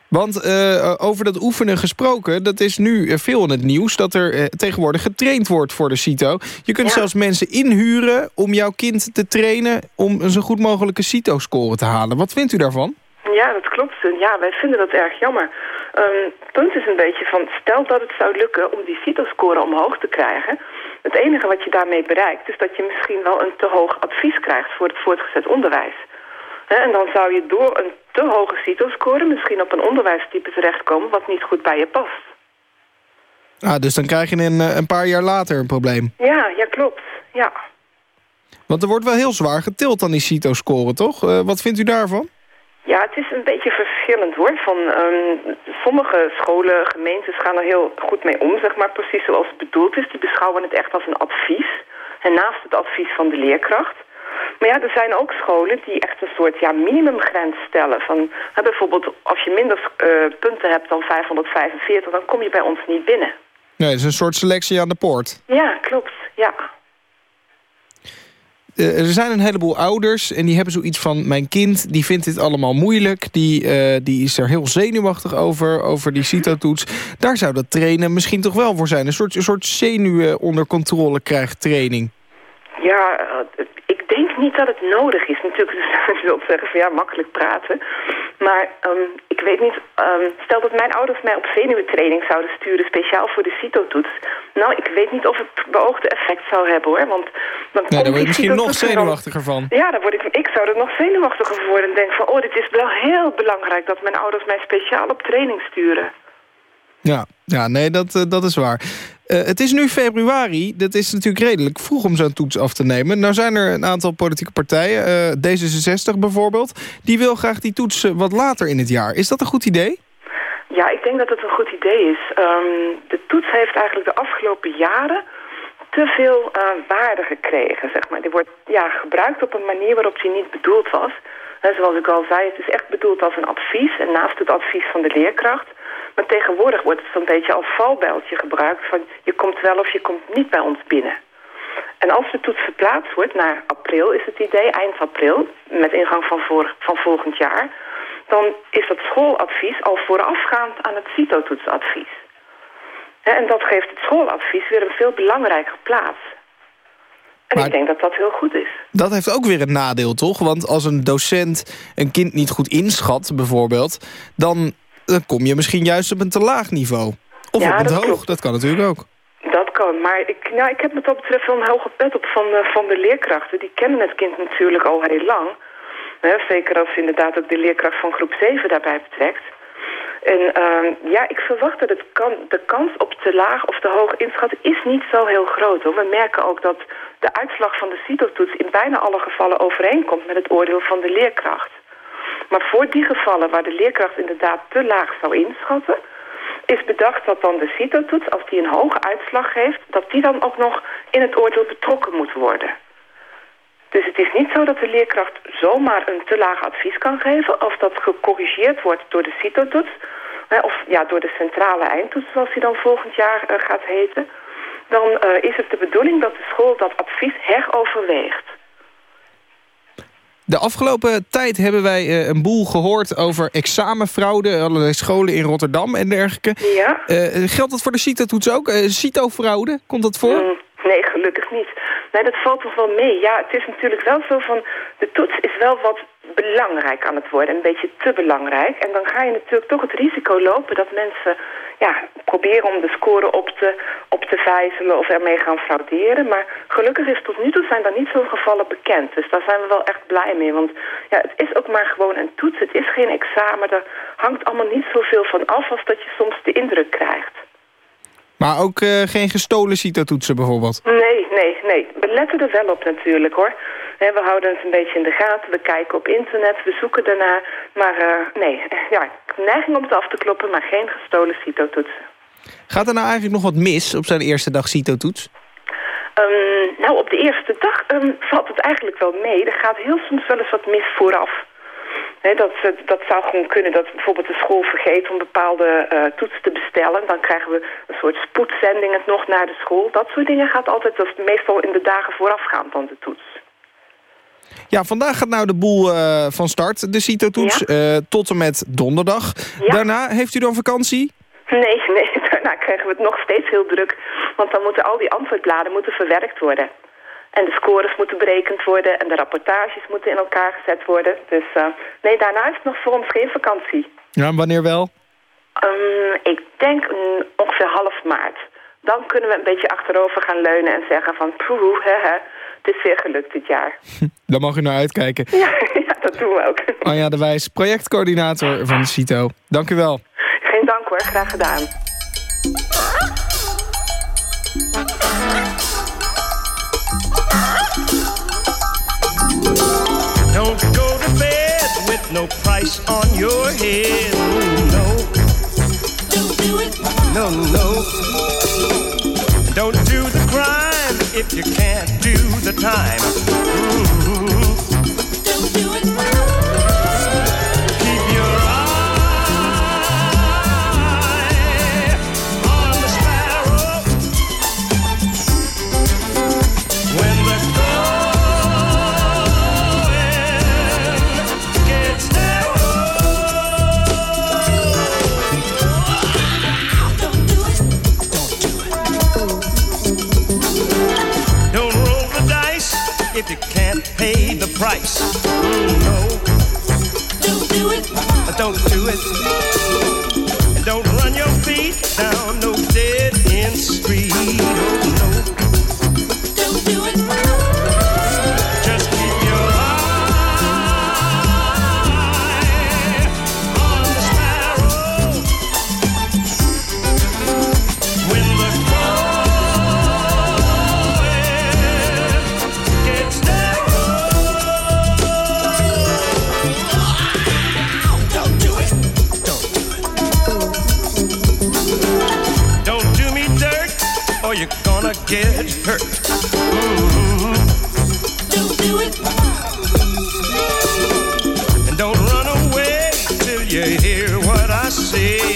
Want uh, over dat oefenen gesproken, dat is nu veel in het nieuws... dat er uh, tegenwoordig getraind wordt voor de CITO. Je kunt Ja. zelfs mensen inhuren om jouw kind te trainen... om een zo goed mogelijke CITO-score te halen. Wat vindt u daarvan? Ja, dat klopt. Ja, wij vinden dat erg jammer. Ehm, het punt is een beetje van, stel dat het zou lukken om die CITO-score omhoog te krijgen. Het enige wat je daarmee bereikt is dat je misschien wel een te hoog advies krijgt voor het voortgezet onderwijs. En dan zou je door een te hoge CITO-score misschien op een onderwijstype terechtkomen wat niet goed bij je past. Ah, dus dan krijg je een, eh, een paar jaar later een probleem. Ja, ja klopt. Ja. Want er wordt wel heel zwaar getild aan die CITO-score, toch? Eh, wat vindt u daarvan? Ja, het is een beetje verschillend hoor. Van, ehm, sommige scholen, gemeentes gaan er heel goed mee om, zeg maar, precies zoals het bedoeld is. Die beschouwen het echt als een advies. En naast het advies van de leerkracht. Maar ja, er zijn ook scholen die echt een soort ja, minimumgrens stellen. Van, hè, bijvoorbeeld, als je minder eh, punten hebt dan 545, dan kom je bij ons niet binnen. Nee, het is een soort selectie aan de poort. Ja, klopt. Ja. Uh, er zijn een heleboel ouders en die hebben zoiets van... mijn kind die vindt dit allemaal moeilijk. Die, uh, die is er heel zenuwachtig over, over die CITO-toets. Daar zou dat trainen misschien toch wel voor zijn. Een soort, een soort zenuwen onder controle krijgt training. Ja, denk niet dat het nodig is. Natuurlijk, [laughs] dus, je wilt zeggen van ja, makkelijk praten. Maar um, ik weet niet, um, stel dat mijn ouders mij op zenuwentraining zouden sturen... speciaal voor de CITO-toets. Nou, ik weet niet of het beoogde effect zou hebben, hoor. Want dan daar word je misschien nog zenuwachtiger van. Ja, dan word ik, ik zou er nog zenuwachtiger worden. En denk van, oh, dit is wel heel belangrijk... dat mijn ouders mij speciaal op training sturen. Ja, ja nee, dat, uh, dat is waar. Uh, het is nu februari. Dat is natuurlijk redelijk vroeg om zo'n toets af te nemen. Nou zijn er een aantal politieke partijen, uh, D66 bijvoorbeeld... die wil graag die toets wat later in het jaar. Is dat een goed idee? Ja, ik denk dat het een goed idee is. Um, de toets heeft eigenlijk de afgelopen jaren te veel waarde gekregen, zeg maar. Die wordt ja, gebruikt op een manier waarop die niet bedoeld was. Zoals ik al zei, het is echt bedoeld als een advies... en naast het advies van de leerkracht... Maar tegenwoordig wordt het zo'n beetje als valbijltje gebruikt... van je komt wel of je komt niet bij ons binnen. En als de toets verplaatst wordt naar april, is het idee, eind april... met ingang van, van volgend jaar... dan is dat schooladvies al voorafgaand aan het En Maar- ik denk dat dat heel goed is. Dat heeft ook weer een nadeel, toch? Want als een docent een kind niet goed inschat, bijvoorbeeld... dan, dan kom je misschien juist op een te laag niveau. Of Ja, op het dat hoog, klopt. dat kan natuurlijk ook. Dat kan, maar ik, nou, ik heb wat dat betreft wel een hoge pet op van, van de leerkrachten. Die kennen het kind natuurlijk al heel lang. Zeker als inderdaad ook de leerkracht van groep 7 daarbij betrekt. En ehm, ja, ik verwacht dat het kan, de kans op te laag of te hoog inschatten is niet zo heel groot. Hoor. We merken ook dat de uitslag van de CITO-toets in bijna alle gevallen overeenkomt met het oordeel van de leerkracht. Maar voor die gevallen waar de leerkracht inderdaad te laag zou inschatten... is bedacht dat dan de CITO-toets, als die een hoge uitslag geeft... dat die dan ook nog in het oordeel betrokken moet worden. Dus het is niet zo dat de leerkracht zomaar een te laag advies kan geven... als dat gecorrigeerd wordt door de CITO-toets... of ja, door de centrale eindtoets, zoals die dan volgend jaar eh, gaat heten... dan eh, is het de bedoeling dat de school dat advies heroverweegt. De afgelopen tijd hebben wij eh, een boel gehoord over examenfraude... allerlei scholen in Rotterdam en dergelijke. Ja? Eh, geldt dat voor de CITO-toets ook? Eh CITO-fraude, komt dat voor? Mm, nee, gelukkig niet. Nee, dat valt toch wel mee. Ja, het is natuurlijk wel zo van... De toets is wel wat belangrijk aan het worden. Een beetje te belangrijk. En dan ga je natuurlijk toch het risico lopen dat mensen... Ja, proberen om de score op te, op te vijzelen of ermee gaan frauderen. Maar gelukkig is tot nu toe zijn daar niet zo'n gevallen bekend. Dus daar zijn we wel echt blij mee. Want ja, het is ook maar gewoon een toets. Het is geen examen. Er hangt allemaal niet zoveel van af als dat je soms de indruk krijgt. Maar ook eh, geen gestolen CITO-toetsen bijvoorbeeld? Nee, nee, nee. We letten er wel op natuurlijk hoor. We houden het een beetje in de gaten. We kijken op internet, we zoeken daarna. Maar eh, nee, [laughs] ja, neiging om het af te kloppen, maar geen gestolen CITO-toetsen. Gaat er nou eigenlijk nog wat mis op zijn eerste dag CITO-toets? Ehm, nou, op de eerste dag ehm, valt het eigenlijk wel mee. Er gaat heel soms wel eens wat mis vooraf. Dat, dat zou gewoon kunnen dat bijvoorbeeld de school vergeet om bepaalde eh toetsen te bestellen. Dan krijgen we een soort spoedzending het nog naar de school. Dat soort dingen gaat altijd, dat is meestal in de dagen voorafgaand dan de toets. Ja, vandaag gaat nou de boel eh, van start, de CITO-toets, eh, tot en met donderdag. Ja. Daarna heeft u dan vakantie? Nee, [laughs] nee, daarna krijgen we het nog steeds heel druk. Want dan moeten al die antwoordbladen moeten verwerkt worden. En de scores moeten berekend worden en de rapportages moeten in elkaar gezet worden. Dus eh, nee, daarna is het nog voor ons geen vakantie. Ja, wanneer wel? Ehm, ik denk ongeveer half maart. Dan kunnen we een beetje achterover gaan leunen en zeggen van... poeh, hè, hè, het is weer gelukt dit jaar. [laughs] Daar mag u naar uitkijken. [laughs] Ja, ja dat doen we ook. [laughs] Anja de Wijs, projectcoördinator van de CITO. Dank u wel. Geen dank hoor, graag gedaan. Don't go to bed with no price on your head. No. Don't do it. No, no. Don't do the crime if you can't do the time. Don't do it. Price. No. Don't do it. Don't do it. And don't run your feet down no dead end street. Gonna get hurt. Mhm. Don't do it. And don't run away till you hear what I say.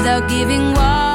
without giving up.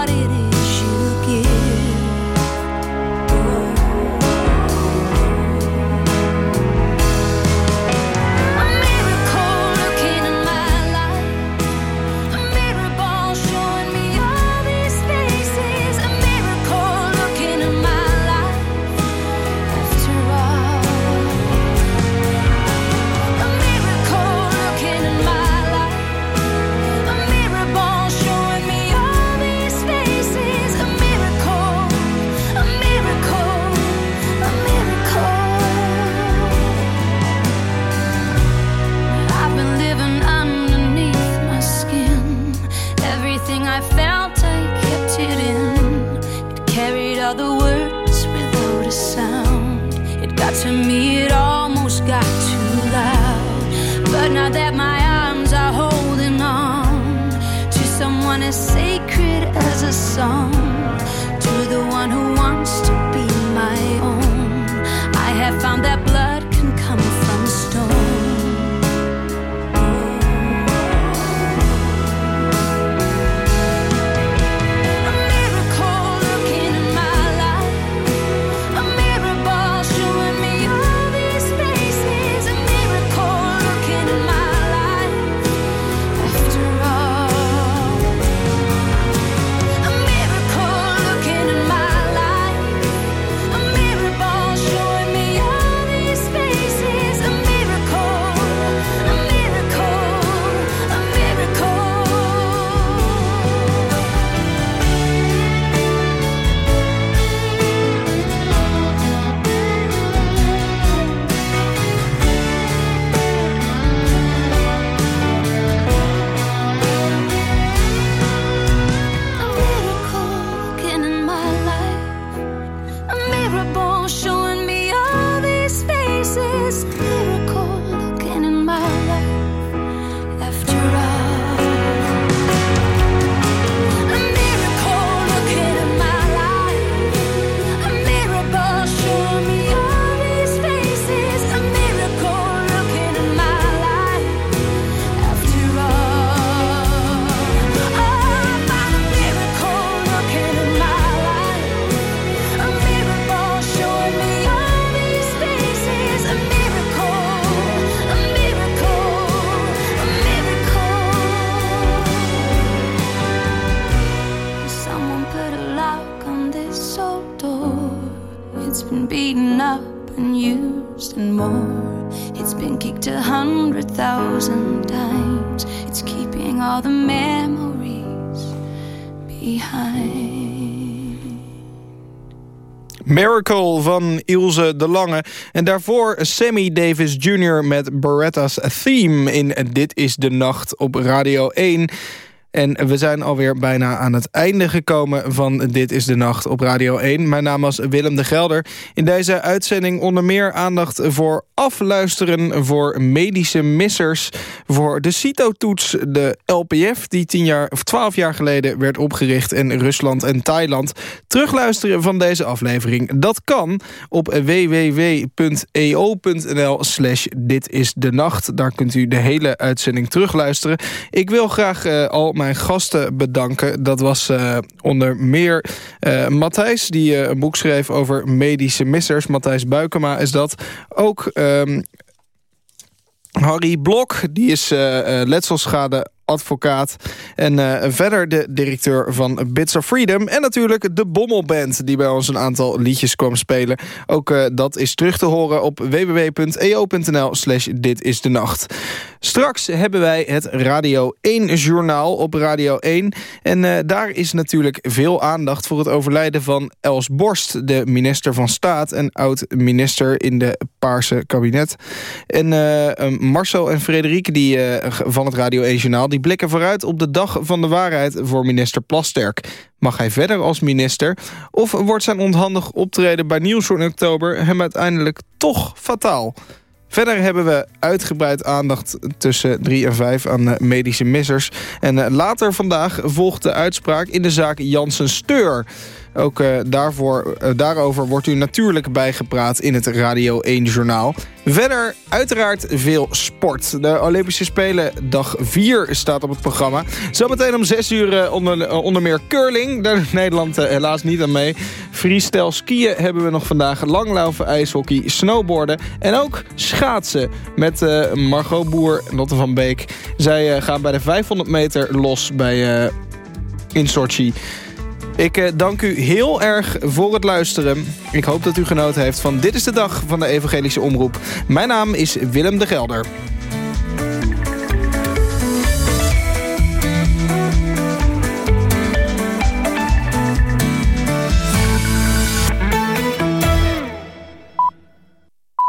van Ilse de Lange. En daarvoor Sammy Davis Jr. met Beretta's Theme in Dit is de Nacht op Radio 1. En we zijn alweer bijna aan het einde gekomen van Dit is de Nacht op Radio 1. Mijn naam was Willem de Gelder. In deze uitzending onder meer aandacht voor afluisteren... voor medische missers, voor de CITO-toets, de LPF... die 10 jaar, of 12 jaar geleden werd opgericht in Rusland en Thailand. Terugluisteren van deze aflevering, dat kan op www.eo.nl slash Dit is de Nacht. Daar kunt u de hele uitzending terugluisteren. Ik wil graag eh, al mijn mijn gasten bedanken. Dat was eh, onder meer eh, Matthijs, die eh, een boek schreef over medische missers. Matthijs Buikema is dat. Ook ehm, Harry Blok, die is uh, letselschade advocaat. En eh, verder de directeur van Bits of Freedom. En natuurlijk de Bommelband, die bij ons een aantal liedjes kwam spelen. Ook uh, dat is terug te horen op www.eo.nl slash dit is de nacht. Straks hebben wij het Radio 1-journaal op Radio 1. En uh, daar is natuurlijk veel aandacht voor het overlijden van Els Borst... de minister van Staat en oud-minister in de Paarse kabinet. En Marcel en Frederike die, van het Radio 1-journaal... die blikken vooruit op de dag van de waarheid voor minister Plasterk. Mag hij verder als minister? Of wordt zijn onhandig optreden bij Nieuws in oktober... hem uiteindelijk toch fataal? Verder hebben we uitgebreid aandacht tussen 3 en 5 aan medische missers. En later vandaag volgt de uitspraak in de zaak Janssen-Steur... Ook uh, daarvoor, uh, daarover wordt u natuurlijk bijgepraat in het Radio 1-journaal. Verder uiteraard veel sport. De Olympische Spelen dag 4 staat op het programma. Zometeen om 6 uur uh, onder, onder meer curling. Daar Nederland helaas niet aan mee. Freestyle skiën hebben we nog vandaag. Langlaufen, ijshockey, snowboarden en ook schaatsen. Met Margot Boer en Lotte van Beek. Zij gaan bij de 500 meter los bij, in Sochi. Ik uh, dank u heel erg voor het luisteren. Ik hoop dat u genoten heeft van Dit is de Dag van de Evangelische Omroep. Mijn naam is Willem de Gelder.